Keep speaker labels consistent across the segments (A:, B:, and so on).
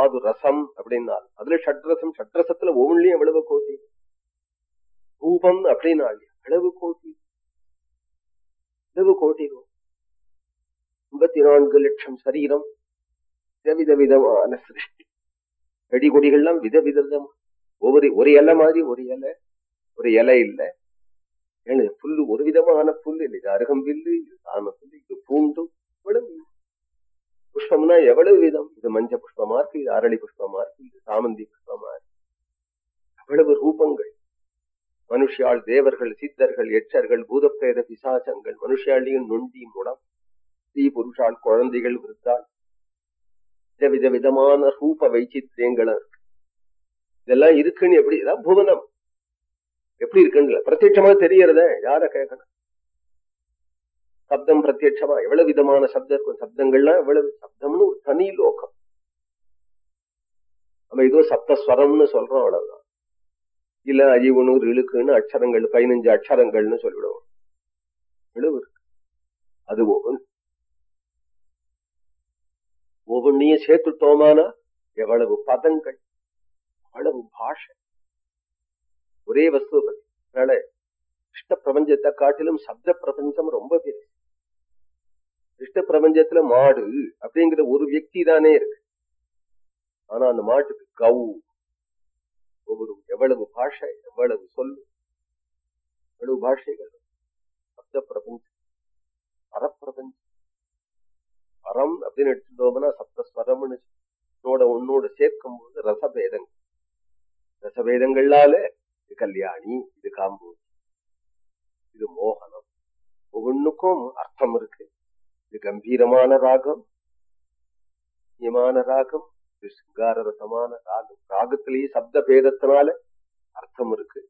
A: சுவாது ரசம் அப்படின்னாள் அதுல ஷட்ரசம் ஷட்ரசத்துல ஒவ்வொன்றிலையும் எவ்வளவு கோட்டி. ரூபம் அப்படின்னாள் எவ்வளவு கோட்டி. எவ்வளவு கோட்டி ஐம்பத்தி நான்கு லட்சம் சரீரம். விதவித விதமான சிருஷ்டி. செடி கொடிகள்லாம் விதவிதம் ஒவ்வொரு ஒரு இலை மாதிரி ஒரு இலை. ஒரு இலை இல்லை. ஏன்னு புல்லு ஒரு விதமான புல்லு இல்லை. இது அருகம்பில்லு இது சாம புல்லு இது பூண்டும். இவ்வளவு புஷ்பம்னா எவ்வளவு விதம்? இது மஞ்ச புஷ்பமா இருக்கு இது அரளி புஷ்பமா இருக்கு இது சாமந்தி புஷ்பமா இருக்கு எவ்வளவு ரூபங்கள். மனுஷியாள் தேவர்கள் சித்தர்கள் எச்சர்கள் பூதப்பேத பிசாசங்கள் மனுஷியாளியின் நொண்டி முடம் ஸ்ரீ புருஷால் குழந்தைகள் விருத்தாள் வித விதமான ரூப வைச்சித்திரியங்களும் இருக்கு இதெல்லாம் இருக்குன்னு எப்படி இதான் புவனம். எப்படி இருக்குன்னு பிரத்யட்சமா தெரியறத யார கேட்கணும் சப்தம் பிரத்யட்சமா எவ்வளவு விதமான சப்தம் இருக்கும்? சப்தங்கள்லாம் எவ்வளவு? சப்தம்னு ஒரு தனி லோகம். நம்ம ஏதோ சப்தஸ்வரம்னு சொல்றோம் அவ்வளவுதான். இல்ல அஜீவனு இழுக்குன்னு அக்ஷரங்கள் பதினஞ்சு அக்ஷரங்கள்னு சொல்லிவிடுவோம். இழுவு இருக்கு? அது ஒவ்வொன்னையும் சேர்த்துட்டோமானா? எவ்வளவு பதங்கள் அவ்வளவு பாஷை. ஒரே வஸ்துவை பத்தி அதனால இஷ்ட பிரபஞ்சத்தை காட்டிலும் சப்த பிரபஞ்சம் ரொம்ப பெரிய இஷ்ட பிரபஞ்சத்துல மாடு அப்படிங்கிற ஒரு வியக்தி தானே இருக்கு. ஆனா அந்த மாட்டுக்கு கவு ஒவ்வொரு எவ்வளவு பாஷை எவ்வளவு சொல்லு எவ்வளவு பாஷைகள் சப்த பிரபஞ்சம் பரப்பிரபஞ்சம் பரம் அப்படின்னு எடுத்துட்டோம்னா சப்தஸ்வரம்னு உன்னோட உன்னோட சேர்க்கும் போது ரசபேதங்கள். ரசபேதங்களால இது கல்யாணி இது காம்பு இது மோகனம் ஒவ்வொன்னுக்கும் அர்த்தம் இருக்கு. இது கம்பீரமான ராகம் நியமான ராகம் இது சிங்கார ரசமான ராகம். ராகத்திலேயே சப்த பேதத்தினால அர்த்தம் இருக்கு.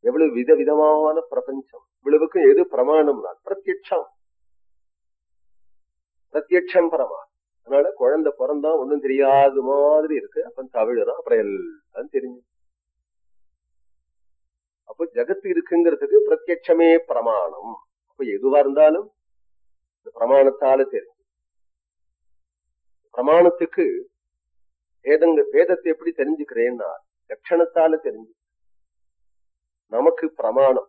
A: எவ்வளவு விதவிதமான பிரபஞ்சம். இவ்வளவுக்கும் எது பிரமாணம்னா பிரத்யட்சம். பிரத்யட்சம் பிரமாணம். அதனால குழந்தை பிறந்தா ஒன்னும் தெரியாத மாதிரி இருக்கு. அப்ப தவிழுறான் அப்புறம் எல்லாம் தெரிஞ்சு அப்போ ஜகத்து இருக்குங்கிறதுக்கு பிரத்யட்சமே பிரமாணம். அப்ப எதுவா இருந்தாலும் பிரமாணத்தால தெரிஞ்சு பிரமாணத்துக்கு வேதங்க வேதத்தை எப்படி தெரிஞ்சுக்கிறேன்னா லட்சணத்தால தெரிஞ்சு. நமக்கு பிரமாணம்.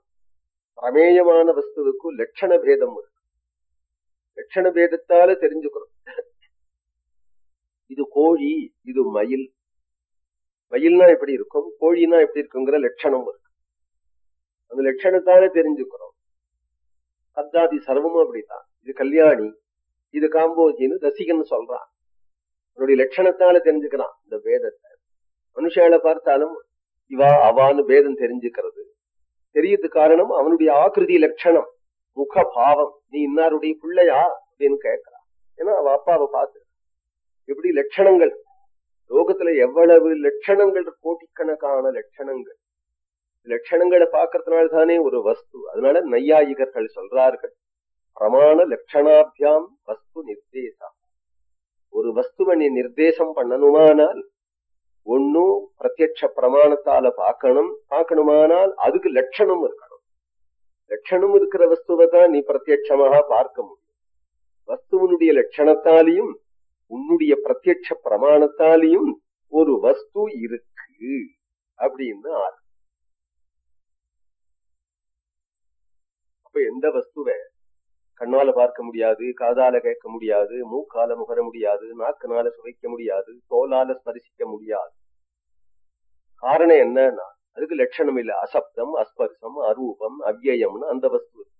A: பிரமேயமான வஸ்துவுக்கும் லட்சண பேதம் இருக்கு. லட்சண பேதத்தால தெரிஞ்சுக்கிறோம். இது கோழி இது மயில். மயில்னா எப்படி இருக்கும்? கோழினா எப்படி இருக்குங்கிற லட்சணம் இருக்கு. அந்த லட்சணத்தால தெரிஞ்சுக்கிறோம். சப்தாதி சர்வமும் அப்படித்தான். இது கல்யாணி இது காம்போஜின்னு ரசிகன் சொல்றான். அவனுடைய லட்சணத்தால தெரிஞ்சுக்கிறான் இந்த வேதத்தை. மனுஷால பார்த்தாலும் இவா அவான்னு பேதம் தெரிஞ்சுக்கிறது. தெரியறது காரணம் அவனுடைய ஆக்கிருதி லட்சணம் முக பாவம் நீ இன்னாருடைய பிள்ளையா அப்படின்னு கேட்கிறான். ஏன்னா அவ அப்பாவை பார்த்து இப்படி லட்சணங்கள்? லோகத்துல எவ்வளவு லட்சணங்கள் கோட்டிக்கணக்கான லட்சணங்கள். லட்சணங்களை பார்க்கறதுனால தானே ஒரு வஸ்து. அதனால நையாயிகர்கள் சொல்றார்கள் பிரமாண லட்சணாபியாம் வஸ்து நிர்தேசம் ஒரு வஸ்துவை நீ நிர்தேசம் பண்ணணுமானால் ஒன்னும் பிரத்யட்ச பிரமாணத்தால பார்க்கணும் பார்க்கணுமானால் அதுக்கு லட்சணம் இருக்கணும். லட்சணம் இருக்கிற வஸ்துவை தான் நீ பிரத்யட்சமாக பார்க்க முடியும். வஸ்துவனுடைய லட்சணத்தாலையும் உன்னுடைய பிரத்யட்ச பிரமாணத்தாலையும் ஒரு வஸ்து இருக்கு அப்படின்னு ஆறு எந்த வஸ்துவை கண்ணால பார்க்க முடியாது காதால கேட்க முடியாது மூக்கால முகர முடியாது நாக்கனால சுவைக்க முடியாது தோலால ஸ்பரிசிக்க முடியாது. காரணம் என்னன்னா அதுக்கு லட்சணம் இல்ல. அசப்தம் அஸ்பர்சம் அரூபம் அவ்யயம்னு அந்த வஸ்து இருக்கு.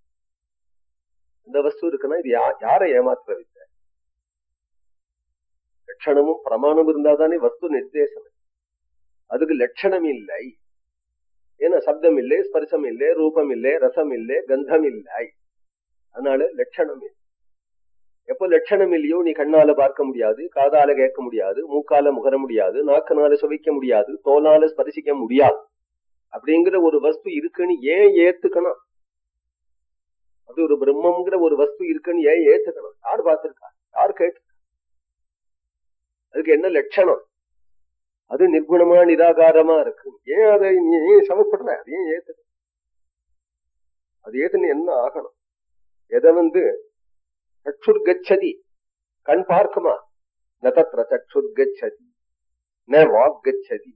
A: இந்த வஸ்து இருக்குன்னா இது யா- யாரை ஏமாத்துற வித்தை? லட்சணமும் பிரமாணம் இருந்தாதானே வஸ்து நிர்தேசம். அதுக்கு லட்சணம் இல்லை. ஏன்னா சப்தம் இல்லை ஸ்பர்சம் இல்லை ரூபம் இல்லை ரசம் இல்லை கந்தம் இல்லை அதனால லட்சணம் இல்லை எப்போ லட்சணம் இல்லையோ நீ கண்ணால பார்க்க முடியாது காதால கேட்க முடியாது மூக்கால முகர முடியாது நாக்கனால சுவைக்க முடியாது தோலால ஸ்பரிசிக்க முடியாது. அப்படிங்கிற ஒரு வஸ்து இருக்குன்னு ஏன் ஏத்துக்கணும்? அது ஒரு பிரம்மங்கிற ஒரு வஸ்து இருக்குன்னு ஏன் ஏத்துக்கணும்? யார் பார்த்திருக்கா? யார் கேட்டு அதுக்கு என்ன லட்சணம்? அது நிர்குணமா நிராகாரமா இருக்கு. ஏன் அதை நீ ஏன் சமப்படுற? அது ஏன் ஏத்துக்க அது ஏத்துன்னு என்ன ஆகணும்? எதை வந்து சற்றுர் கச்சதி கண் பார்க்குமா? நதத்திர சற்றுர் கச்சதி ந வாக் கச்சதி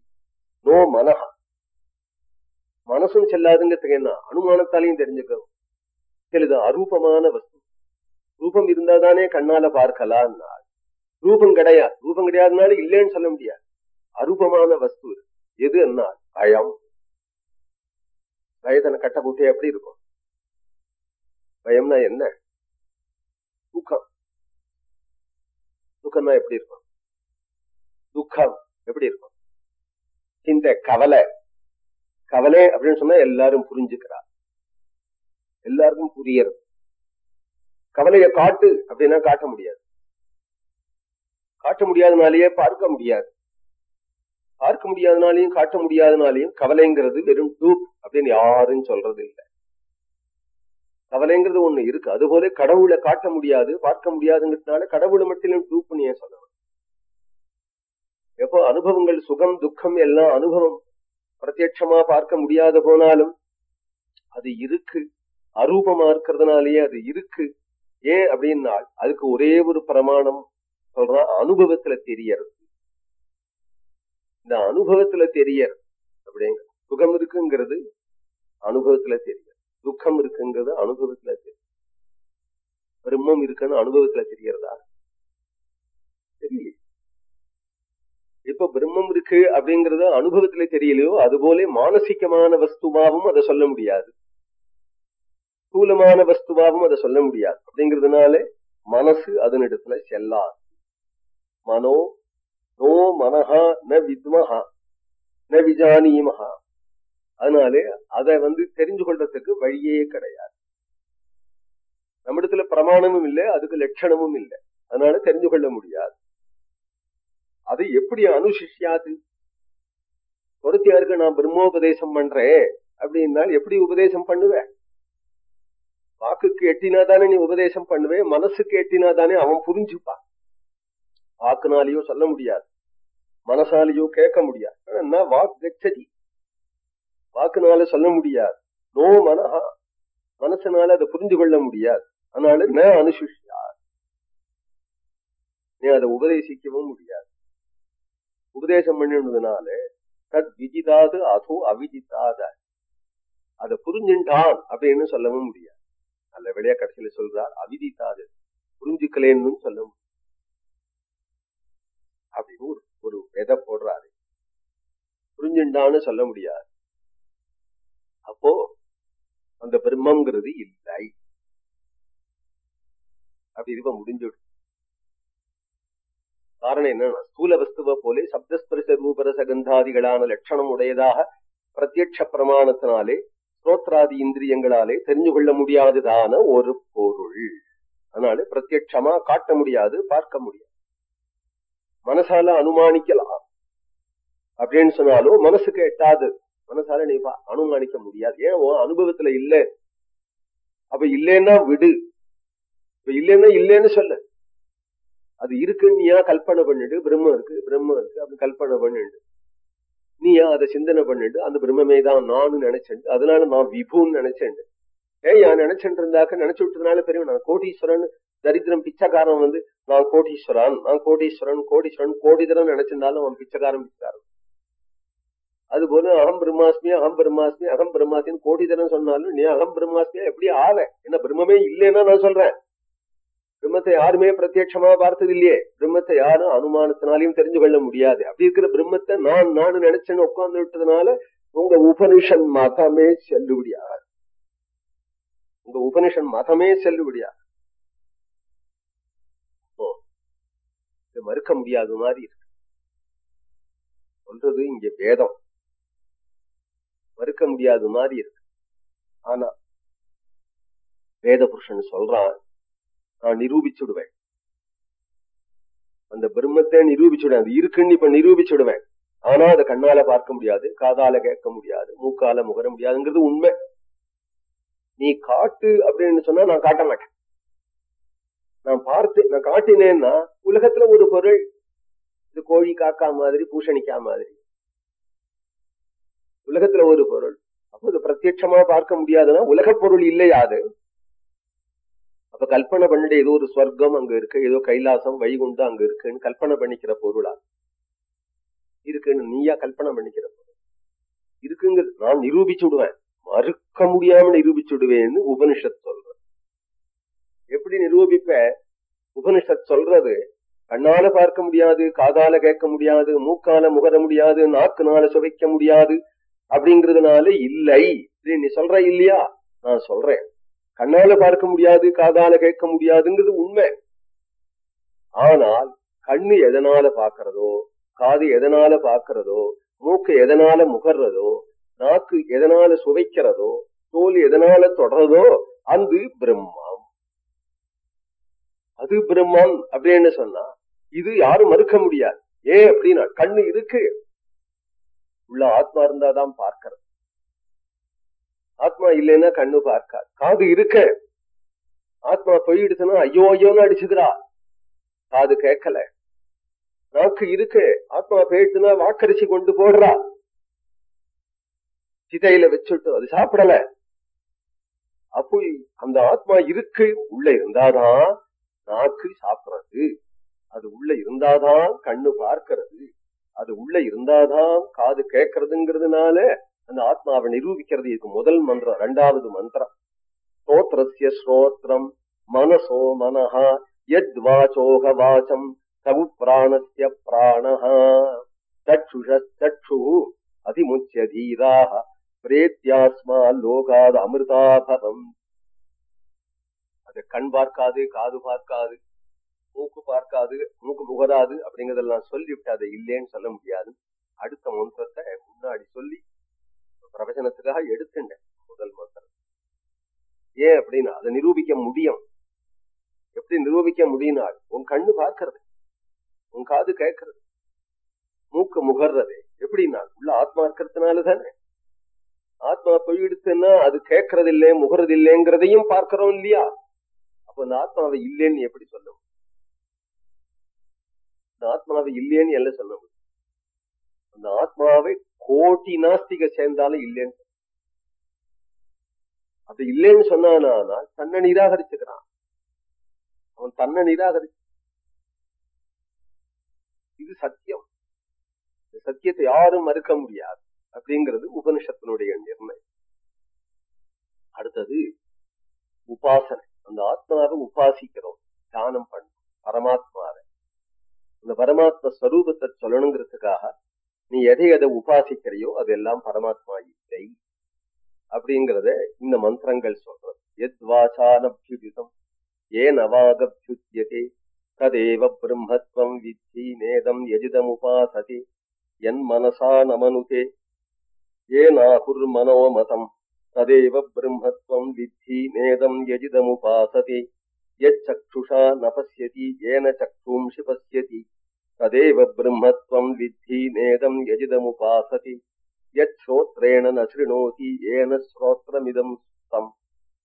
A: நோ மனஹா. மனசும் செல்லாதுங்கிறதுக்கு என்ன? அனுமானத்தாலையும் தெரிஞ்சுக்கணும். சிலது அரூபமான வஸ்து. ரூபம் இருந்தாதானே கண்ணால பார்க்கலாம் ரூபம் கிடையாது. ரூபம் கிடையாதுனால இல்லைன்னு சொல்ல முடியாது. அரூபமான வஸ்து எது என்ன பயம் பயத்தனை கட்ட கூட்டை எப்படி இருக்கும்? பயம்னா என்ன? துக்கம். துக்கம்னா எப்படி இருக்கும்? துக்கம். எப்படி இருக்கும்? இந்த கவலை. கவலை அப்படின்னு சொன்னா எல்லாரும் புரிஞ்சுக்கிறார். எல்லாருக்கும் புரியறது. கவலைய காட்டு அப்படின்னா காட்ட முடியாது. காட்ட முடியாதனாலேயே பார்க்க முடியாது. பார்க்க முடியாதனாலையும் காட்ட முடியாதனாலையும் கவலைங்கிறது வெறும் டூப் அப்படின்னு யாரும் சொல்றது இல்லை. கவலைங்கிறது ஒண்ணு இருக்கு. அதுபோல கடவுளை காட்ட முடியாது பார்க்க முடியாதுங்கிறதுனால கடவுளை மட்டும் டூப் பண்ணியே சொல்லணும் எப்போ அனுபவங்கள் சுகம் துக்கம் எல்லாம் அனுபவம். பிரத்யட்சமா பார்க்க முடியாத போனாலும் அது இருக்கு. அரூபமா இருக்கிறதுனாலயே அது இருக்கு. ஏன் அப்படின்னா அதுக்கு ஒரே ஒரு பிரமாணம் சொல்றான் அனுபவத்துல தெரியறது. இந்த அனுபவத்துல தெரியறது அப்படிங்க. சுகம் இருக்குங்கிறது அனுபவத்துல தெரியும் துக்கம் இருக்குங்கிறது அனுபவத்துல தெரியும் பிரம்மம் இருக்குன்னு அனுபவத்துல தெரியறதா? தெரியல இப்ப பிரம்மம் இருக்கு அப்படிங்கறது அனுபவத்துல தெரியலையோ அது போல மானசிகமான வஸ்துவாவும் அதை சொல்ல முடியாது. ஸ்தூலமான வஸ்துவாவும் அதை சொல்ல முடியாது. அப்படிங்கிறதுனால மனசு அதனிடத்துல செல்லாது. மனோ நோ மனஹா ந வித்மஹா ந விஜானியமஹா அதனாலே அதை வந்து தெரிஞ்சு கொள்றதுக்கு வழியே கிடையாது நம்மிடத்துல பிரமாணமும் இல்லை அதுக்கு லட்சணமும் இல்லை அதனால தெரிஞ்சு கொள்ள முடியாது அதை எப்படி அனுசிஷ்யாது பொருத்தியாருக்கு நான் பிரம்மோபதேசம் பண்றேன் அப்படின்னா எப்படி உபதேசம் பண்ணுவேன் வாக்குக்கு எட்டினா தானே நீ உபதேசம் பண்ணுவேன் மனசுக்கு எட்டினா தானே அவன் புரிஞ்சுப்பான் வாக்குனாலேயோ சொல்ல முடியாது மனசாலேயோ கேட்க முடியாது. என்ன? வாக் கச்சதி வாக்குனால சொல்ல முடியாது. நோ மனஹா. மனசனால அதை புரிஞ்சு கொள்ள முடியாது. அதனால ந அனுசுஷியார் நீ அதை உபதேசிக்கவும் முடியாது. உபதேசம் பண்ணினதுனால தத் விஜிதாது அதோ அவிஜிதாத. அதை புரிஞ்சுட்டான் அப்படின்னு சொல்லவும் முடியாது. நல்ல விளையா கடைசியில சொல்றார் அவிதித்தாது புரிஞ்சுக்கலேன்னு சொல்ல முடியாது விதை போடுறாரு? புரிஞ்சுண்டான்னு சொல்ல முடியாது. அப்போ அந்த பிரம்மங்கிறது இல்லை. அப்படி இருப்ப முடிஞ்சுடு. காரணம் என்னன்னா ஸ்தூல வஸ்துவ போலே சப்தஸ்பரிச ரூபரச கந்தாதிகளான லட்சணம் உடையதாக பிரத்யட்ச பிரமாணத்தினாலே ஸ்ரோத்ராதி இந்திரியங்களாலே தெரிஞ்சு கொள்ள முடியாததான ஒரு பொருள். அதனால பிரத்யட்சமா காட்ட முடியாது பார்க்க முடியாது. மனசால அனுமானிக்கலாம். அப்படின்னு சொன்னாலும் மனசுக்கு எட்டாது. மனசால நீ அனுமானிக்க முடியாது. ஏன் அனுபவத்துல இல்ல? அப்ப இல்லைன்னா விடு. இப்ப இல்லைன்னா இல்லைன்னு சொல்லு. அது இருக்குன்னு நீயா கல்பனை பண்ணிட்டு பிரம்மம் இருக்கு பிரம்மம் இருக்கு அப்படி கல்பனை பண்ணிட்டு நீயா அதை சிந்தனை பண்ணிட்டு அந்த பிரம்மமே தான் நானும் நினைச்சேன் அதனால நான் விபுன்னு நினைச்சேன் ஏன் நான் இருந்தாக்க நினைச்சு விட்டதுனால பெரிய நான் கோடீஸ்வரன் தரித்திரம் பிச்சைக்காரன் வந்து நான் கோடீஸ்வரன் நான் கோடீஸ்வரன் கோடீஸ்வரன் கோடிதரன் நினைச்சிருந்தாலும் அவன் பிச்சைக்காரன் பிச்சைக்காரன். அது போல அகம் பிரம்மாஸ்மி அகம் பிரம்மாஸ்மி அகம் பிரம்மாஸ்மின்னு கோடிதரன் சொன்னாலும் நீ அகம் பிரம்மாஸ்மியா எப்படி ஆல என்ன பிரம்மமே இல்லைன்னா நான் சொல்றேன். பிரம்மத்தை யாருமே பிரத்யட்சமா பார்த்தது இல்லையே பிரம்மத்தை யாரும் அனுமானத்தினாலையும் தெரிஞ்சு கொள்ள முடியாது. அப்படி இருக்கிற பிரம்மத்தை நான் நானு நினைச்சேன்னு உட்கார்ந்து விட்டதுனால உங்க உபனிஷன் மதமே செல்லுபடியாது உங்க உபனிஷன் மதமே செல்லுபடியாது இது மறுக்க முடியாத மாதிரி இருக்கு. சொல்றது இங்க வேதம். மறுக்க முடியாத மாதிரி இருக்கு. ஆனா வேத புருஷன் சொல்றான் நான் நிரூபிச்சுடுவேன். அந்த பிரம்மத்தை நிரூபிச்சுடுவேன். அது இருக்குன்னு இப்ப நிரூபிச்சுடுவேன். ஆனா அதை கண்ணால பார்க்க முடியாது காதால கேட்க முடியாது மூக்கால முகர முடியாதுங்கிறது உண்மை. நீ காட்டு அப்படின்னு சொன்னா நான் காட்ட மாட்டேன். நான் பார்த்து நான் காட்டினேன்னா உலகத்துல ஒரு பொருள் இது கோழி காக்கா மாதிரி பூஷணிக்கா மாதிரி. உலகத்துல ஒரு பொருள். அப்போ இது பிரத்யட்சமா பார்க்க முடியாதுன்னா உலக பொருள் இல்லையாது அப்ப அப்ப கல்பனை பண்ணிட்டு ஏதோ ஒரு ஸ்வர்க்கம் அங்க இருக்கு ஏதோ கைலாசம் வைகுண்டம் அங்க இருக்குன்னு கல்பனை பண்ணிக்கிற பொருளா? இருக்குன்னு நீயா கல்பனை பண்ணிக்கிற பொருள். இருக்குங்க நான் நிரூபிச்சு விடுவேன் மறுக்க முடியாம நிரூபிச்சு விடுவேன்னு உபனிஷத் சொல்றேன் எப்படி நிரூபிப்ப? உபனிஷத் சொல்றது கண்ணால பார்க்க முடியாது காதால கேட்க முடியாது மூக்கால முகர முடியாது நாக்குனால சுவைக்க முடியாது அப்படிங்கறதுனால இல்லை. நீ சொல்ற இல்லையா? நான் சொல்றேன். கண்ணால பார்க்க முடியாது காதால கேட்க முடியாதுங்கிறது உண்மை. ஆனால் கண்ணு எதனால பாக்குறதோ காது எதனால பாக்குறதோ மூக்கு எதனால முகர்றதோ நாக்கு எதனால சுவைக்கிறதோ தோல் எதனால தொடரதோ அது பிரம்மா. அது பிரம்மம் அப்படின்னு சொன்னா இது யாரும் மறுக்க முடியாது. ஏ அப்படின்னா கண்ணு இருக்கு. உள்ள ஆத்மா இருந்தாதான் பார்க்கிறது. ஆத்மா இல்லைன்னா கண்ணு பார்க்காது. காது இருக்க. ஆத்மா போயிடுச்சுன்னா ஐயோ ஐயோன்னு அடிச்சுக்கிறா. காது கேட்கல. நாக்கு இருக்கு. ஆத்மா போயிடுச்சுன்னா வாக்கரிசி கொண்டு போடுறா. சிதையில வச்சுட்டு அது சாப்பிடல. அப்போ அந்த ஆத்மா இருக்கு. உள்ள இருந்தாதான் நாக்கு சாப்பிடுறது. அது உள்ள இருந்தாதான் கண்ணு பார்க்கிறது. அது உள்ள இருந்தாதான் காது கேட்கறதுங்கிறதுனால அந்த ஆத்மாவை நிரூபிக்கிறது. இதுக்கு முதல் மந்திரம் ரெண்டாவது மந்திரம். ஸ்ரோத்ரஸ்ய ஸ்ரோத்ரம் மனசோ மனஹா. எத் வாச்சோக வாசம் தவு பிராணஸ்ய பிராணஹா. தட்சுஷ தட்சு. அதிமுச்சிய தீராக பிரேத்தியாஸ்மா லோகாத் அமிர்தாபதம். அது கண் பார்க்காது காது பார்க்காது மூக்கு பார்க்காது மூக்கு புகராது அப்படிங்கறதெல்லாம் சொல்லிவிட்டு அதை இல்லைன்னு சொல்ல முடியாது. அடுத்த மந்திரத்தை முன்னாடி சொல்லி பிரவச்சனத்துக்காக எடுத்துட்டேன் முதல் மந்திரம். ஏன் அப்படின்னா அதை நிரூபிக்க முடியும். எப்படி நிரூபிக்க முடியினால் உன் கண்ணு பார்க்கறது உன் காது கேட்கறது மூக்கு முகர்றது. எப்படின்னா உள்ள ஆத்மா இருக்கிறதுனால தானே. ஆத்மா எடுத்துன்னா அது கேட்கறது இல்லை முகறது இல்லைங்கிறதையும் பார்க்கிறோம் இல்லையா? அப்ப அந்த ஆத்மாவை இல்லைன்னு எப்படி சொல்ல முடியும்? அந்த ஆத்மாவை இல்லைன்னு எல்லாம் சொல்ல முடியும். அந்த ஆத்மாவை கோட்டி நாஸ்திக சேர்ந்தாலும் இல்லைன்னு அப்படி இல்லைன்னு சொன்னானா தன்னை நிராகரிச்சுக்கிறான். அவன் தன்னை நிராகரிச்சு இது சத்தியம். இந்த சத்தியத்தை யாரும் மறுக்க முடியாது அப்படிங்கிறது உபனிஷத்தினுடைய நிர்ணயம். அடுத்தது உபாசனை. அந்த ஆத்மாவை உபாசிக்கிறோம் தியானம் பண்ணும் பரமாத்மாவை. அந்த பரமாத்மா ஸ்வரூபத்தை சொல்லணுங்கிறதுக்காக நீ எதை எதை உபாசிக்கிறையோ அதெல்லாம் பரமாத்மா இல்லை அப்படிங்கிறத இந்த மந்திரங்கள் சொல்றது. எத் வாசானபியுதிதம் ஏன் அவாகபியுத்தியதே? ததேவ பிரம்மத்வம் வித்தி நேதம் எஜிதம் உபாசதி என் மனசா நமனுதே ஏனாகுர்மனோமதம் तदेव ब्रह्मत्वम् विद्धि नेदम् यजिदमुपासते यच्छक्षुषा न पश्यति येन चक्षुंषि पश्यति तदेव ब्रह्मत्वम् विद्धि नेदम् यजिदमुपासते यच्छ्रोत्रेण न शृणोति येन श्रोत्रमिदम् तम्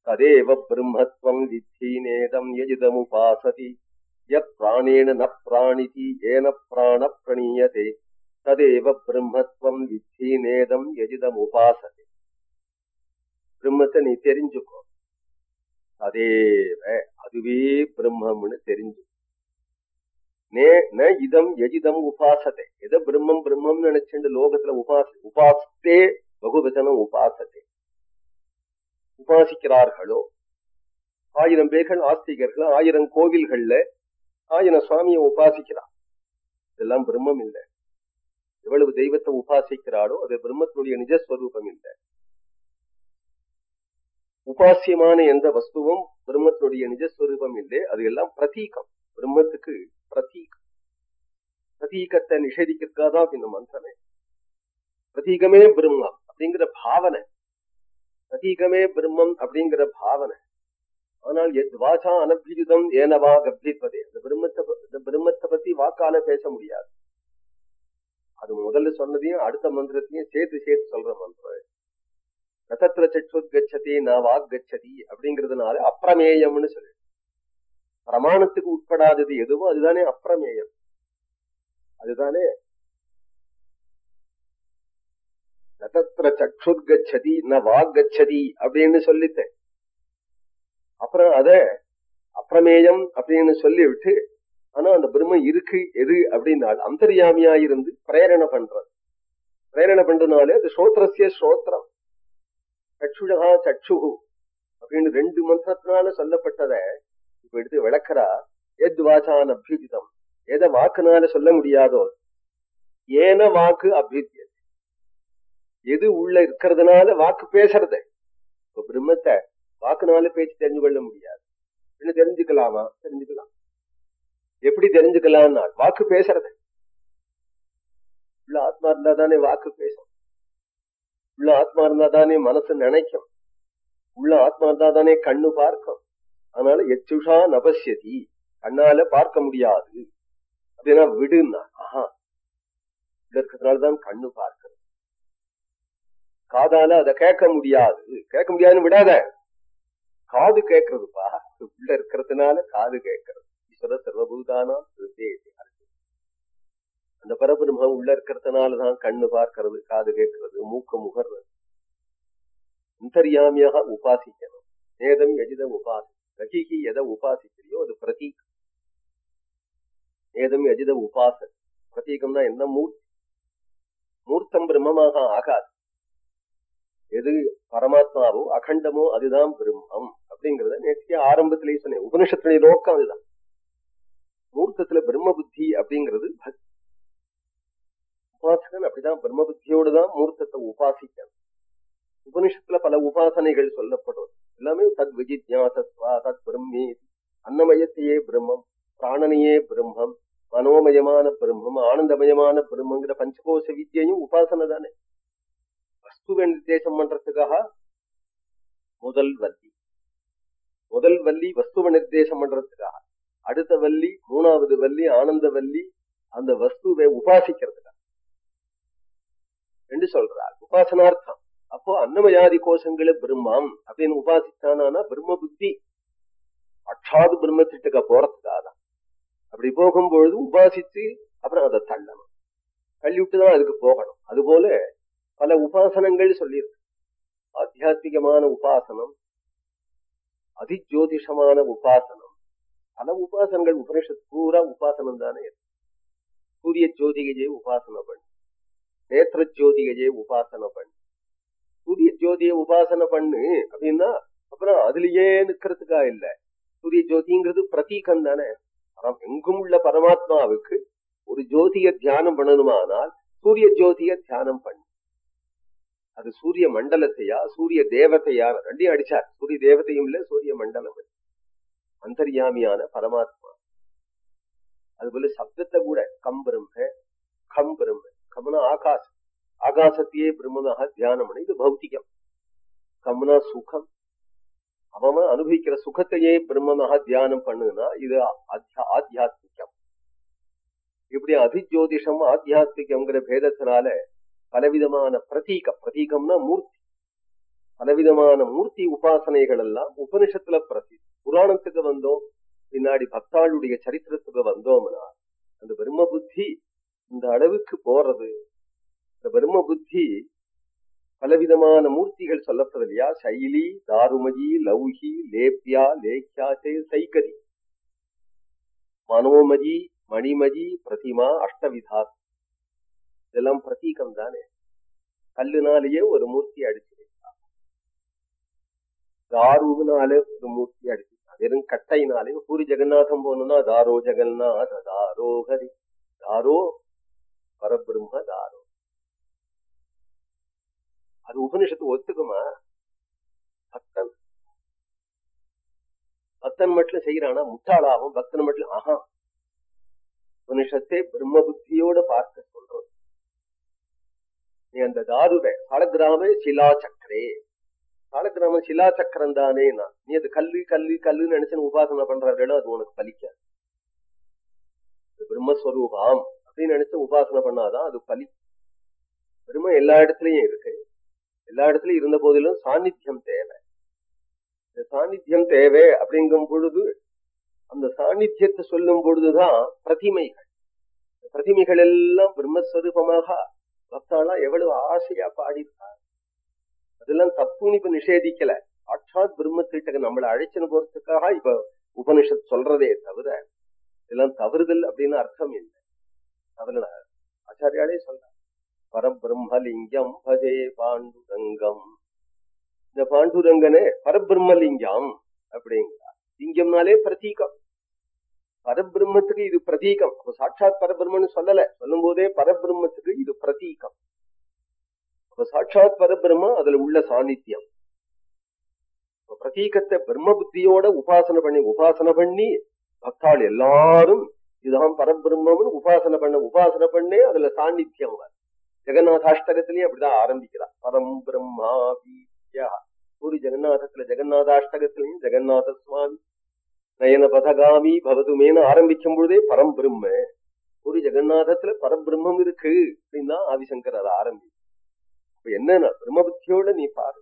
A: तदेव ब्रह्मत्वम् विद्धि नेदम् यजिदमुपासति यत्प्राणेन न प्राणिति येन प्राणप्रणीयते तदेव ब्रह्मत्वम् विद्धि नेदम् यजिदमुपासते பிரம்மத்தை நீ தெரிஞ்சுக்கோ. அதே அதுவே பிரம்மம்னு தெரிஞ்சு. நே ந இதம் எஜிதம் உபாசத்தை எதை பிரம்மம் பிரம்மம் நினைச்சுண்டு லோகத்துல உபாச உபாசத்தே பகுவச்சனம் உபாசத்தை உபாசிக்கிறார்களோ? ஆயிரம் பேர்கள் ஆஸ்திகர்கள் ஆயிரம் கோவில்கள்ல ஆயிரம் சுவாமியை உபாசிக்கிறார். இதெல்லாம் பிரம்மம் இல்லை. எவ்வளவு தெய்வத்தை உபாசிக்கிறாளோ அது பிரம்மத்தினுடைய நிஜஸ்வரூபம் இல்லை. உபாசியமான எந்த வஸ்துவும் பிரம்மத்தினுடைய நிஜஸ்வரூபம் இல்லை. அது எல்லாம் பிரதீகம். பிரம்மத்துக்கு பிரதீகம். பிரதீகத்தை நிஷேதிக்கிறதுக்காக தான் இந்த மந்திரமே. பிரதீகமே பிரம்மம் அப்படிங்கிற பாவனை. பிரதீகமே பிரம்மம் அப்படிங்கிற பாவனை. ஆனால் எத் வாசா அனபியுதம் ஏனவா கப்திப்பதே அந்த பிரம்மத்தை இந்த பிரம்மத்தை பத்தி வாக்கால பேச முடியாது. அது முதல்ல சொன்னதையும் அடுத்த மந்திரத்தையும் சேர்த்து சேர்த்து சச்சுத் கச்சதி நான் வாக் கச்சதி அப்படிங்கிறதுனால அப்பிரமேயம்னு சொல்லு. பிரமாணத்துக்கு உட்படாதது எதுவோ அதுதானே அப்பிரமேயம். அதுதானே ரதத்திர சக்ஷுத் கச்சதி ந வாக் கச்சதி அப்படின்னு சொல்லித்தேன் அப்புறம் அத அப்பிரமேயம் அப்படின்னு சொல்லிவிட்டு ஆனா அந்த பிரம்மம் இருக்கு எது அப்படின்னால் அந்தர்யாமியா இருந்து பிரேரணை பண்றது. பிரேரணை பண்றதுனாலே அது ஸ்ரோத்ரஸ்ய ஸ்ரோத்திரம் சட்சுடகா சட்சுகு அப்படின்னு ரெண்டு மந்திரத்தினால சொல்லப்பட்டத இப்ப எடுத்து விளக்குறா. எத் வாசான் அபியுதிதம் எதை வாக்குனால சொல்ல முடியாதோ? ஏன வாக்கு அபியுத்தியது எது உள்ள இருக்கிறதுனால வாக்கு பேசுறது? இப்ப பிரம்மத்தை வாக்குனால பேச்சு தெரிஞ்சு கொள்ள முடியாது. என்ன தெரிஞ்சுக்கலாமா? தெரிஞ்சுக்கலாம். எப்படி தெரிஞ்சுக்கலாம்னா வாக்கு பேசுறது. உள்ள ஆத்மா இருந்தா தானே வாக்கு பேசும். உள்ள ஆத்மா இருந்தா தானே மனசு நினைக்கும். உள்ள ஆத்மா இருந்தா தானே கண்ணு பார்க்கும். அதனால எச்சுஷா நபசியதி கண்ணால பார்க்க முடியாது. அப்படின்னா விடுன்னா ஆஹா. உள்ள இருக்கிறதுனாலதான் கண்ணு பார்க்கணும் காதால அதை கேட்க முடியாது. கேட்க முடியாதுன்னு விடாத. காது கேட்கறதுப்பா. உள்ள இருக்கிறதுனால காது கேட்கறது. ஈஸ்வர சர்வபூதானா அந்த பரபிரம்மம் உள்ள இருக்கிறதுனாலதான் கண்ணு பார்க்கறது காது கேட்கறது மூக்க முகர்றது. அந்தரியாமியாக உபாசிக்கணும். நேதம் எஜிதம் உபாசி ரகிகி எதை உபாசிக்கிறியோ அது பிரதீக். நேதம் எஜித உபாச பிரதீகம்னா என்ன மூர்த்தி? மூர்த்தம் பிரம்மமாக ஆகாது. எது பரமாத்மாவோ அகண்டமோ அதுதான் பிரம்மம் அப்படிங்கறத நேற்றைய ஆரம்பத்திலேயே சொன்னேன். உபனிஷத்தினுடைய நோக்கம் அதுதான். மூர்த்தத்துல பிரம்ம புத்தி அப்படிங்கிறது பக்தி. உபாசகன் அப்படிதான் பிரம்ம புத்தியோடு தான் மூர்த்தத்தை உபாசிக்கணும். உபனிஷத்துல பல உபாசனைகள் சொல்லப்படும். எல்லாமே தத் விஜித்யாசத்வா தத் பிரம்மே. அன்னமயத்தையே பிரம்மம் பிராணனையே பிரம்மம் மனோமயமான பிரம்மம் ஆனந்தமயமான பிரம்மங்கிற பஞ்சகோஷ வித்தியையும் உபாசனை தானே. வஸ்துவை நிர்தேசம் பண்றதுக்காக முதல் வல்லி முதல் வள்ளி வஸ்துவை நிர்தேசம் பண்றதுக்காக. அடுத்த வள்ளி மூணாவது வள்ளி ஆனந்த வல்லி அந்த வஸ்துவை உபாசிக்கிறது என்று சொல்றார். உபாசனார்த்தம். அப்போ அன்னமயாதி கோஷங்களை பிரம்மம் அப்படின்னு உபாசித்தானா பிரம்ம புத்தி. அட்சாது பிரம்மத்திட்டுக்க போறதுக்காக. தான் அப்படி போகும்பொழுது உபாசிச்சு அப்புறம் அதை தள்ளணும். தள்ளிவிட்டுதான் அதுக்கு போகணும். அதுபோல பல உபாசனங்கள் சொல்லியிருக்கு. ஆத்தியாத்மிகமான உபாசனம் அதிஜோதிஷமான உபாசனம். பல உபாசனங்கள் உபனிஷத் பூரா உபாசனம் தானே. சூரிய ஜோதிகையே உபாசனம் பண்ணு நேத்திர ஜோதிகையே உபாசனை பண்ணு. சூரிய ஜோதியை உபாசனை பண்ணு அப்படின்னா அப்புறம் அதுலயே நிக்கிறதுக்கா இல்ல. சூரிய ஜோதிங்கிறது பிரதீகம் தானே. எங்கும் உள்ள பரமாத்மாவுக்கு ஒரு ஜோதிய தியானம் பண்ணணுமானால் சூரிய ஜோதிய தியானம் பண்ணு. அது சூரிய மண்டலத்தையா சூரிய தேவத்தையா ரெண்டையும் அடிச்சார். சூரிய தேவத்தையும் இல்ல சூரிய மண்டலம் அந்தர்யாமியான பரமாத்மா. அதுபோல சப்தத்தை கூட கம் பிரம்ம கம் பிரம்ம கம்னா ஆகாசம் ஆகாசத்தையே பிரம்மனாக தியானம் பண்ண இது பௌத்திகம் கம்னா சுகம் அவன் அனுபவிக்கிற சுகத்தையே பிரம்மனாக தியானம் பண்ணுனா இது ஆத்தியாத்மிகம் இப்படி அதிஜோதிஷம் ஆத்தியாத்மிகம்ங்கிற பேதத்தினால பலவிதமான பிரதீக பிரதீகம்னா மூர்த்தி பலவிதமான மூர்த்தி உபாசனைகள் எல்லாம் உபனிஷத்துல பிரதி புராணத்துக்கு வந்தோம் பின்னாடி பக்தாளுடைய சரித்திரத்துக்கு வந்தோம்னா அந்த பிரம்ம புத்தி இந்த அளவுக்கு போறது இந்த பிரம்ம புத்தி பலவிதமான மூர்த்திகள் சொல்லப்படுது இல்லையா சைலி தாருமஜி லௌகி லேப்யா லேக்யா சைகரி மனோமஜி மணிமஜி பிரதிமா அஷ்டவிதா. இதெல்லாம் பிரதீகம் தானே. கல்லுனாலேயே ஒரு மூர்த்தி அடிச்சு வைத்தார் ஒரு மூர்த்தி அடிச்சு வெறும் கட்டையினாலே பூரி ஜெகநாதம் போனோம்னா தாரோ ஜெகநாத தாரோ ஹரி. தாரோ பரபிரம்ம தாரோ அது உபனிஷத்து ஒத்துக்குமா? பக்தன். பக்தன் மட்டும் செய்யறானா முட்டாளாகும் பக்தன் மட்டும் ஆஹா. உபனிஷத்தை பிரம்ம புத்தியோட பார்க்க சொல்றோம் நீ அந்த தாருவை சாலக்கிராம சிலா சக்கரே. சாலக்கிராம சிலா சக்கரம் தானே நான். நீ அது கல்லு கல்லு கல்லுன்னு நினைச்சு உபாசனை பண்றார்களோ அது உனக்கு பலிக்க பிரம்மஸ்வரூபாம். அப்படின்னு நினைச்சு உபாசனை பண்ணாதான் அது பலி பெருமை எல்லா இடத்துலயும் இருக்கு. எல்லா இடத்துலயும் இருந்த போதிலும் சாநித்தியம் தேவை. இந்த சாநித்தியம் தேவை அப்படிங்கும் பொழுது அந்த சாநித்தியத்தை சொல்லும் பொழுதுதான் பிரதிமைகள். பிரதிமைகள் எல்லாம் பிரம்மஸ்வரூபமாக பக்தாலாம் எவ்வளவு ஆசையா பாடியிருக்காங்க அதெல்லாம் தப்புன்னு இப்ப நிஷேதிக்கல. சாட்சாத் பிரம்மத்திட்ட நம்மளை அழைச்சுன்னு போறதுக்காக இப்ப உபனிஷத் சொல்றதே தவிர இதெல்லாம் தவறுதல் அப்படின்னு அர்த்தம் இல்லை. அதுல ஆச்சாரியாலே சொல்ற பரபிரம்மலிங்கம் பஜே பாண்டுரங்கம். இந்த பாண்டுரங்கனே பரபிரம்மலிங்கம் அப்படிங்கிறார். லிங்கம்னாலே பிரதீகம். பரபிரம்மத்துக்கு இது பிரதீகம். அப்ப சாட்சாத் பரபிரம்மன்னு சொல்லல. சொல்லும் போதே பரபிரம்மத்துக்கு இது பிரதீகம். அப்ப சாட்சாத் பரபிரம்ம அதுல உள்ள சாநித்தியம். பிரதீகத்தை பிரம்ம புத்தியோட உபாசனை பண்ணி உபாசனை பண்ணி பக்தாள் எல்லாரும் இதுதான் பரபிரம்மம்னு உபாசனை பண்ண உபாசனை பண்ணே அதுல சாநித்தியம் வர ஜெகநாதாஷ்டகத்திலேயே அப்படிதான் ஆரம்பிக்கிறார். பரம் பிரம்மா பூரி ஜெகநாதத்துல ஜெகநாதாஷ்டகத்திலையும் ஜெகநாத சுவாமி. நயன பதகாமி பவதுமேனு ஆரம்பிக்கும் பொழுதே பரம் பிரம்ம ஒரு ஜெகநாதத்துல பரபிரம்மம் இருக்கு அப்படின்னா ஆதிசங்கர் அதை ஆரம்பி இப்ப என்னன்னா பிரம்மபுத்தியோட நீ பாரு.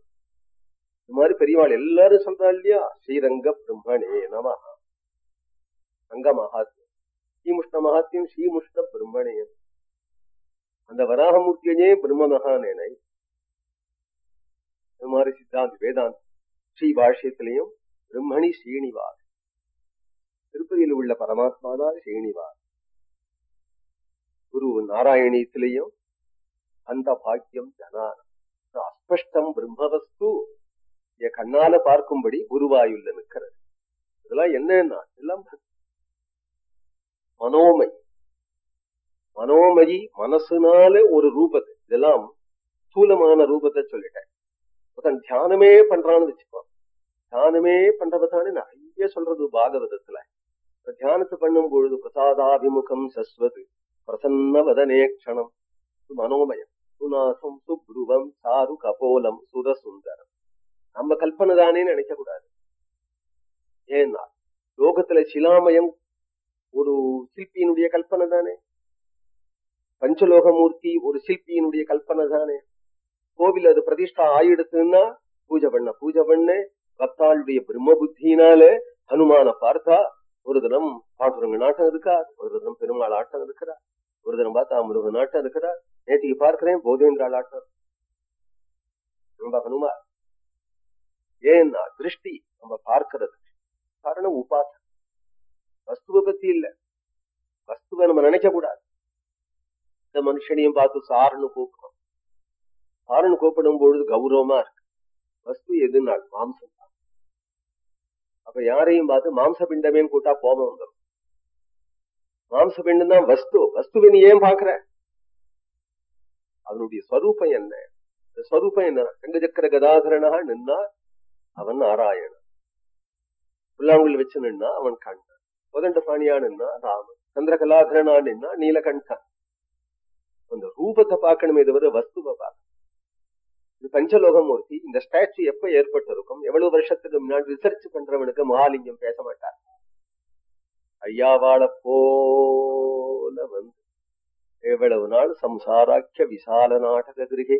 A: இந்த மாதிரி பெரியவாள் எல்லாரும் சொல்றா இல்லையா? ஸ்ரீரங்க பிரம்மணே நம ரங்க மகாத்மா. ஸ்ரீமுஷ்ண மகாத்தியம் ஸ்ரீமுஷ்ண பிரம்மணே அந்த வராகமூர்த்தியனே பிரம்ம மகானேனை மாதிரி சித்தாந்தி வேதாந்த் ஸ்ரீ பாஷ்யத்திலையும் பிரம்மணி ஸ்ரீனிவாஸ். திருப்பதியில் உள்ள பரமாத்மா ஸ்ரீனிவாஸ். குரு நாராயணியத்திலையும் அந்த பாக்கியம் ஜனான அஸ்பஷ்டம் பிரம்மவஸ்து என் கண்ணால பார்க்கும்படி குருவாயுள்ள நிற்கிறது. இதெல்லாம் என்னன்னா எல்லாம் மனோமை. மனோமயி மனசுனால ஒரு ரூபத்தை இதெல்லாம் ஸ்தூலமான ரூபத்தை சொல்லிட்டேன் ஒருத்தன் தியானமே பண்றான்னு வச்சுப்பான் தியானமே பண்றதானே நிறைய சொல்றது பாகவதத்துல. தியானத்தை பண்ணும் பொழுது பிரசாதாபிமுகம் சஸ்வது பிரசன்ன வதனே க்ஷணம் மனோமயம். சுநாசம் சுப்ருவம் சாரு கபோலம் சுரசுந்தரம். நம்ம கல்பனை தானே நினைக்க கூடாது ஏன்னா லோகத்துல சிலாமயம் ஒரு சிற்பியினுடைய கல்பனை தானே? பஞ்சலோகமூர்த்தி ஒரு சிற்பியினுடைய கல்பனை தானே? கோவில் அது பிரதிஷ்டா ஆயிடுத்துன்னா பூஜை பண்ண பூஜை பண்ண பக்தாளுடைய பிரம்ம புத்தினால ஹனுமான பார்த்தா ஒரு தினம் பாட்டுரங்க நாட்டம் இருக்கார் ஒரு தினம் பெருமாள் ஆட்டம் இருக்கிறார் ஒரு தினம் பார்த்தா முருக நாட்டம் இருக்கிறார் நேற்றுக்கு பார்க்கிறேன் போதேந்திராள் ஆட்டம். நம்ம ஹனுமா ஏன்னா திருஷ்டி நம்ம பார்க்கிறது. காரணம் உபாசம் வஸ்துவ பத்தி இல்ல. வஸ்துவை நம்ம நினைக்க கூடாது. இந்த மனுஷனையும் பார்த்து சாருன்னு கூப்பிடும் சாருன்னு கூப்பிடும் பொழுது கௌரவமா இருக்கு. வஸ்து எதுனால்? மாம்சம் தான். அப்ப யாரையும் பார்த்து மாம்ச பிண்டமே கூட்டா கோபம் வந்துடும் மாம்ச பிண்டம் தான் வஸ்து. வஸ்துவை நீ ஏன் பாக்குற அதனுடைய ஸ்வரூபம் என்ன? ஸ்வரூபம் என்ன? ரெண்டு சக்கர கதாகரனாக நின்னா அவன் நாராயணன். புல்லாங்குழல் வச்சு நின்னா அவன் கண்ணன். கோதண்ட பாணியானுன்னா ராமன் சந்திரகலாதரனா நீலகண்டன் அந்த ரூபத்தை பார்க்கணுமே தவிர வஸ்துவை பார்க்கணும் இது பஞ்சலோகமூர்த்தி இந்த ஸ்டாச்சு எப்ப ஏற்பட்டிருக்கும் எவ்வளவு வருஷத்துக்கு முன்னாடி ரிசர்ச் பண்றவனுக்கு மகாலிங்கம் பேச மாட்டார் ஐயாவாழ போல வந்து எவ்வளவு நாள் சம்சாராக்கிய விசால நாடக கிருகே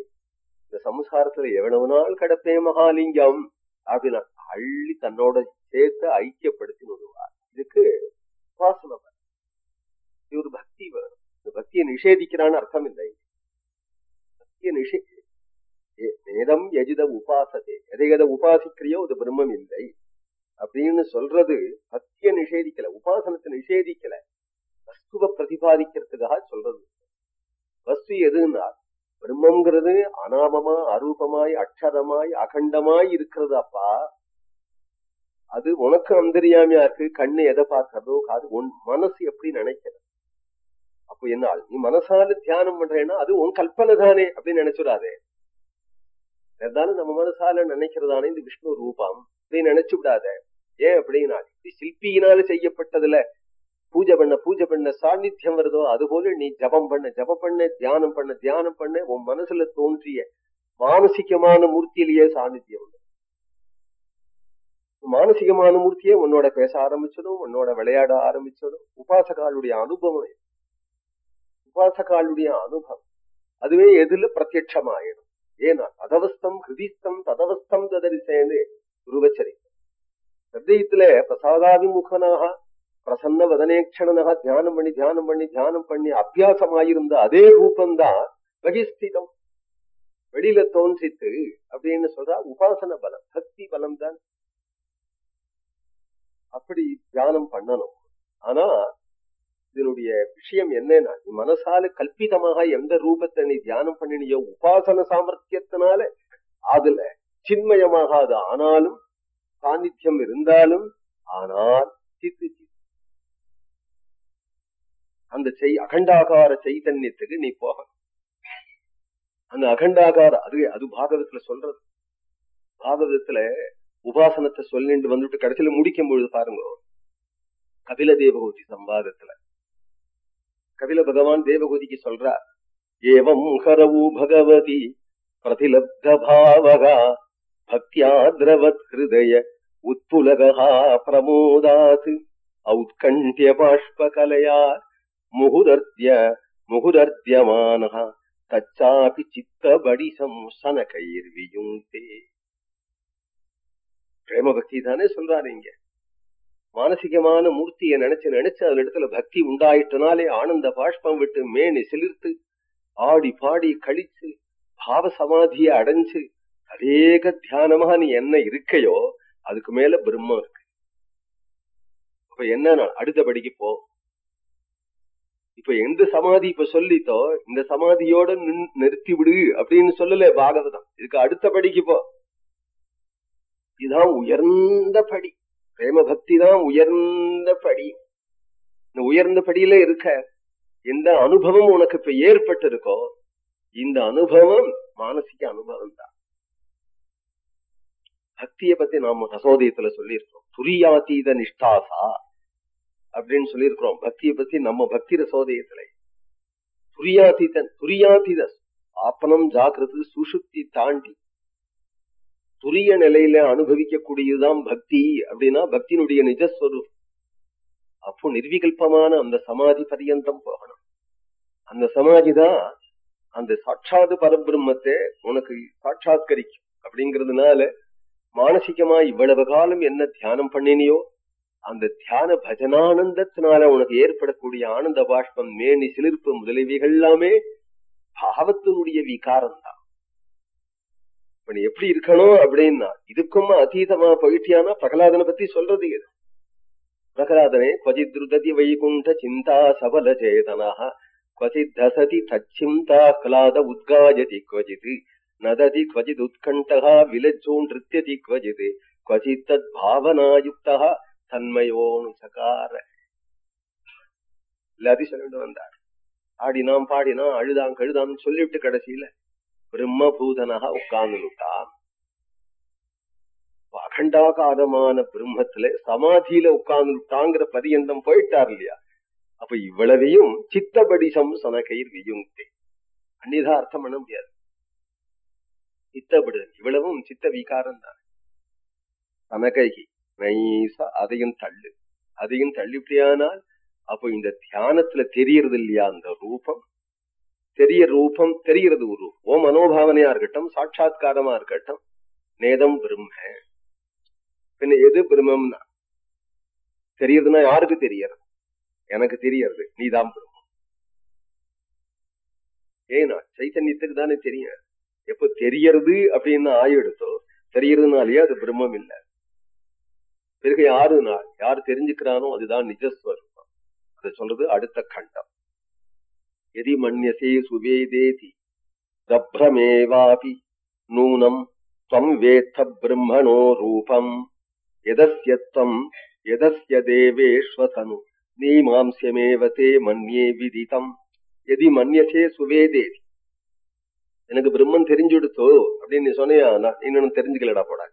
A: இந்த சம்சாரத்துல எவ்வளவு நாள் கடப்பே மகாலிங்கம் அப்படின்னா அள்ளி தன்னோட சேர்த்து ஐக்கியப்படுத்தி விடுவார் இதுக்கு உபாசனம் இது ஒரு பக்தி வேணும் இந்த பக்தியை நிஷேதிக்கிறான்னு அர்த்தம் இல்லை பக்தியை நிஷே நேதம் எஜித உபாசதே. எதை எதை உபாசிக்கிறியோ அது பிரம்மம் இல்லை அப்படின்னு சொல்றது பக்திய நிஷேதிக்கல உபாசனத்தை நிஷேதிக்கல. வஸ்துவ பிரதிபாதிக்கிறதுக்காக சொல்றது. வஸ்து எதுன்னா பிரம்மங்கிறது அனாமமா அரூபமாய் அக்ஷரமாய் அகண்டமாய் இருக்கிறது அப்பா அது உனக்கு அந்தரியாமையா இருக்கு கண்ணு எதை பார்க்கறதோ அது உன் மனசு எப்படி நினைக்கிறது? அப்போ என்னால் நீ மனசால தியானம் பண்றேன்னா அது உன் கல்பனை தானே அப்படின்னு நினைச்சுடாதே. இருந்தாலும் நம்ம மனசால நினைக்கிறதானே இந்த விஷ்ணு ரூபம் அப்படின்னு நினைச்சு விடாத. ஏன் அப்படின்னா சிற்பியினால செய்யப்பட்டதுல பூஜை பண்ண பூஜை பண்ண சாநித்தியம் வருதோ அது போல நீ ஜபம் பண்ண ஜபம் பண்ண தியானம் பண்ண தியானம் பண்ண உன் மனசுல தோன்றிய மானசிகமான மூர்த்தியிலேயே சாநித்தியம் உண்டு. மானசிகமான மூர்த்தியே உன்னோட பேச ஆரம்பிச்சதும் உன்னோட விளையாட ஆரம்பிச்சதும் உபாசகாளுடைய அனுபவம். உபாசகாளுடைய அனுபவம். அதுவே எதுல பிரத்யட்சமாயிடும். ஏன்னா ததவஸ்தம் ஹிருதிஸ்தம் ததவஸ்தம் ததரிசேன்னு குருவச்சரித்தம் ஹிருதயத்துல பிரசாதாபிமுகனாக பிரசன்ன வதனேக்ஷணனாக தியானம் பண்ணி தியானம் பண்ணி தியானம் பண்ணி அபியாசமாயிருந்த அதே ரூபந்தான் பகிஸ்திதம் வெளியில தோன்றித்து அப்படின்னு சொல்றா உபாசன பலம் பக்தி பலம் தான் அப்படி தியானம் பண்ணணும். ஆனா இதனுடைய விஷயம் என்னன்னா நீ மனசால கல்பிதமாக எந்த ரூபத்தை நீ தியானம் பண்ணினியோ உபாசன சாமர்த்தியத்தினால அதுல சின்மயமாக அது ஆனாலும் சாநித்தியம் இருந்தாலும் ஆனால் சித்து அந்த செய் அகண்டாகார சைதன்யத்துக்கு நீ போக அந்த அகண்டாகார அது அது பாகவத்துல சொல்றது. பாகவதத்துல உபாசனத்தை சொல்லிட்டு வந்துட்டு கடைசியில முடிக்கும் பொழுது பாருங்க. கபில தேவகோதி சம்பாதத்துல. கபில பகவான் தேவகோதிக்கு சொல்றார் ஏவம் ஹரவு பகவதி பிரதிலப்த பாவகா பக்தியா திரவத் ஹிருதய உத்புலகா பிரமோதாத் ஔத்கண்டிய பாஷ்பகலையா முகுதர்த்திய முகுதர்த்தியமான தச்சாபி சித்தபடி சம்சன சனகைர்வியுங்கே பிரேம பக்தி தானே சொல்றாரு இங்க. மானசிகமான மூர்த்தியை நினைச்சு நினைச்சு அதுல இடத்துல பக்தி உண்டாயிட்டனாலே ஆனந்த பாஷ்பம் விட்டு மேனி சிலிர்த்து ஆடி பாடி கழிச்சு பாவ சமாதிய அடைஞ்சு அநேக தியானமா நீ என்ன இருக்கையோ அதுக்கு மேல பிரம்மம் இருக்கு. இப்ப என்ன அடுத்தபடிக்கு போ. இப்ப எந்த சமாதி இப்ப சொல்லித்தோ இந்த சமாதியோட நிறுத்தி விடு அப்படின்னு சொல்லல பாகவதம். இதுக்கு அடுத்தபடிக்கு போ. இதுதான் உயர்ந்த படி. பிரேம பக்தி தான் உயர்ந்த படி. இந்த உயர்ந்த படியில இருக்க எந்த அனுபவம் உனக்கு இப்ப ஏற்பட்டிருக்கோ இந்த அனுபவம் மானசிக அனுபவம் தான் பக்தியை பத்தி நாம ரசோதயத்துல சொல்லியிருக்கோம் துரியாதீத நிஷ்டாசா அப்படின்னு சொல்லியிருக்கிறோம். பக்தியை பத்தி நம்ம பக்தி ரசோதயத்துல. துரியாதீதன் துரியாதீத ஆப்பனம் ஜாக்கிரது சுசுப்தி தாண்டி துரிய நிலையில அனுபவிக்கக்கூடியதுதான் பக்தி அப்படின்னா பக்தியினுடைய நிஜஸ்வரூப் அப்போ நிர்விகல்பமான அந்த சமாதி பரியந்தம் போகணும். அந்த சமாதி தான் அந்த சாட்சாது பரபிரம்மத்தை உனக்கு சாட்சாத்கரிக்கும். அப்படிங்கிறதுனால மானசிகமா இவ்வளவு காலம் என்ன தியானம் பண்ணினியோ அந்த தியான பஜனானந்தத்தினால உனக்கு ஏற்படக்கூடிய ஆனந்த பாஷ்பம் மேனி சிலிர்ப்பு முதலியவைகள் எல்லாமே பாவத்தினுடைய விகாரம் தான் அவன் எப்படி இருக்கணும் அப்படின்னா இதுக்கும் அதீதமா போயிட்டியானா பிரகலாதனை பத்தி சொல்றது இது பிரகலாதனே கொஜித்ருததி வைகுண்ட சிந்தா சபல சேதனா கொஜித் தசதி தச்சிந்தா கிளாத உத்காஜதி கொஜித் நததி கொஜித் உத்கண்டகா விலச்சோன் நிறுத்தியதி கொஜித் கொஜித் தத் பாவனாயுக்தா தன்மையோனு சகார. எல்லாத்தையும் சொல்லிட்டு வந்தார். ஆடினாம் பாடினாம் அழுதாம் கழுதான்னு சொல்லிவிட்டு கடைசியில பிரம்மபூதனாக உட்கார்ந்துட்டான் அகண்டாகாரமான பிரம்மத்துல சமாதியில உட்கார்ந்துட்டாங்கிற பரியந்தம் போயிட்டார் இல்லையா? அப்ப இவ்வளவையும் சித்தபடிசம் சனகைர் வியுங்கே அன்னிதான் அர்த்தம் பண்ண முடியாது. சித்தபடு இவ்வளவும் சித்த விகாரம் தான் சனகைகி நைசா அதையும் தள்ளு. அதையும் தள்ளிவிட்டியானால் அப்போ இந்த தியானத்துல தெரியறது இல்லையா அந்த ரூபம்? தெரிய ரூபம் தெரியறது ஒரு ஓ மனோபாவனையா இருக்கட்டும் சாட்சா்காரமா இருக்கட்டும் நேதம் பிரம்ம. பின்ன எது பிரம்மம்னா தெரியறதுன்னா யாருக்கு தெரியறது எனக்கு தெரியறது நீதான் பிரம்மம். ஏன்னா சைத்தன்யத்துக்கு தானே தெரியும். எப்ப தெரியறது அப்படின்னு ஆயெடுத்தோ தெரியறதுனாலயே அது பிரம்மம் இல்லை. பிறகு யாருனா யார் தெரிஞ்சுக்கிறானோ அதுதான் நிஜஸ்வரூபம். அதை சொல்றது அடுத்த கண்டம். எதி மன்யசே சுவேதேதி தப்ரமேவாபி நூனம் त्वं वेत्थ ब्रह्मणो रूपम् यदस्य त्वम् यदस्य देवेष्वतनु நீமாம்சியமேவ தே மன்யே விதிதம் எதி மன்யசே சுவேதேதி எனக்கு பிரம்மன் தெரிஞ்சுடுத்தோ அப்படின்னு நீ சொன்னியா இன்னும் தெரிஞ்சுக்கலடா போடா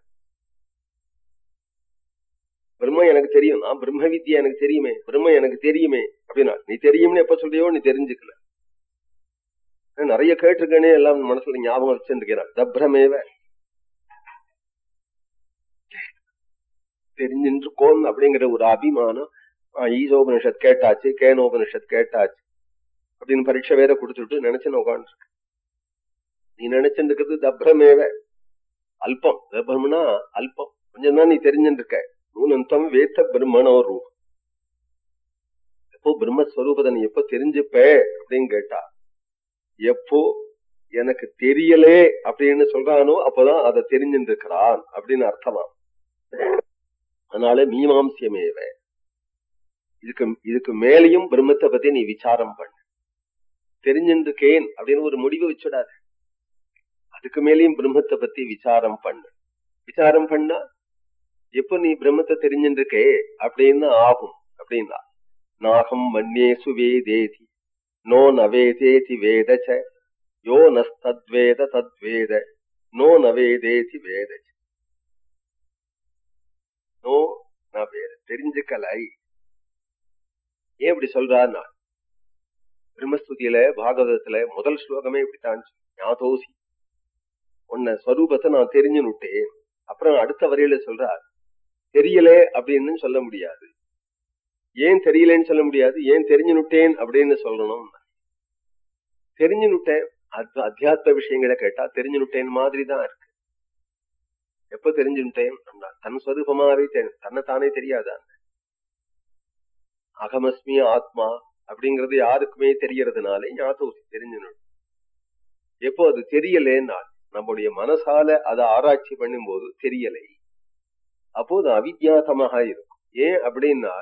A: பிரம்ம எனக்கு தெரியும் நான் பிரம்ம வித்யா எனக்கு தெரியுமே பிரம்ம எனக்கு தெரியுமே அப்படின்னா நீ தெரியும்னு எப்ப சொல்றியோ நீ தெரிஞ்சுக்கல நிறைய கேட்டிருக்கேனே எல்லாம் மனசுல ஞாபகம் வச்சுருக்கேன் தப்ரமேவ. தெரிஞ்சின்றிருக்கோம் அப்படிங்கிற ஒரு அபிமானம். ஈசோபனிஷத் கேட்டாச்சு கேனோபனிஷத் கேட்டாச்சு. அப்படின்னு பரீட்சை வேற கொடுத்துட்டு நினைச்சுன்னு உட்காந்துருக்கு நீ நினைச்சிருக்கிறது தப்ரமேவ. அல்பம். தப்ரம்னா அல்பம். கொஞ்சம் தான் நீ தெரிஞ்சிருக்க நூனந்தம் வேத்த பிரம்மனோ ரூபம். எப்போ பிரம்மஸ்வரூபத்தை நீ எப்போ தெரிஞ்சுப்ப அப்படின்னு கேட்டா எப்போ எனக்கு தெரியலே அப்படின்னு சொல்றானோ அப்பதான் அதை தெரிஞ்சிருக்கிறான் அப்படின்னு அர்த்தமா? அதனால மீமாம்சியமேவ இதுக்கு இதுக்கு மேலையும் பிரம்மத்தை பத்தி நீ விசாரம் பண்ணு. தெரிஞ்சிருக்கேன் அப்படின்னு ஒரு முடிவு வச்சுடாத. அதுக்கு மேலேயும் பிரம்மத்தை பத்தி விசாரம் பண்ணு. விசாரம் பண்ணா எப்ப நீ பிரம்மத்தை தெரிஞ்சிருக்கே அப்படின்னு ஆகும் அப்படின்னா நாகம் மண்ணே சுவே தேதி நோ நவேதேதி வேதச்ச யோ நஸ்தத்வேத தத்வேத நோ நவேதேதி வேதச்ச நோ நவேத தெரிஞ்சுக்கலை. ஏன் இப்படி நான் பிரம்மஸ்துதியில பாகவதத்துல முதல் ஸ்லோகமே இப்படித்தான் ஞாதோசி. உன்ன ஸ்வரூபத்தை நான் தெரிஞ்சுன்னுட்டேன் விட்டேன். அப்புறம் அடுத்த வரையில சொல்றார் தெரியல அப்படின்னு சொல்ல முடியாது. ஏன் தெரியலன்னு சொல்ல முடியாது. ஏன் தெரிஞ்சு நுட்டேன் அப்படின்னு சொல்லணும். தெரிஞ்சு நுட்டேன். அத்தியாத்ம விஷயங்களை கேட்டா தெரிஞ்சு நுட்டேன் மாதிரி தான் இருக்கு. எப்ப தெரிஞ்சுட்டேன் தன் ஸ்வரூபமாவே தன்னைத்தானே தெரியாதான் அகமஸ்மி ஆத்மா அப்படிங்கிறது யாருக்குமே தெரியறதுனாலே ஞாபகம் தெரிஞ்சுணும் எப்போ அது தெரியலேன்னா நம்முடைய மனசால அதை ஆராய்ச்சி பண்ணும் போது தெரியலை. அப்போது அவித்யாசமாக இருக்கும். ஏன் அப்படின்னா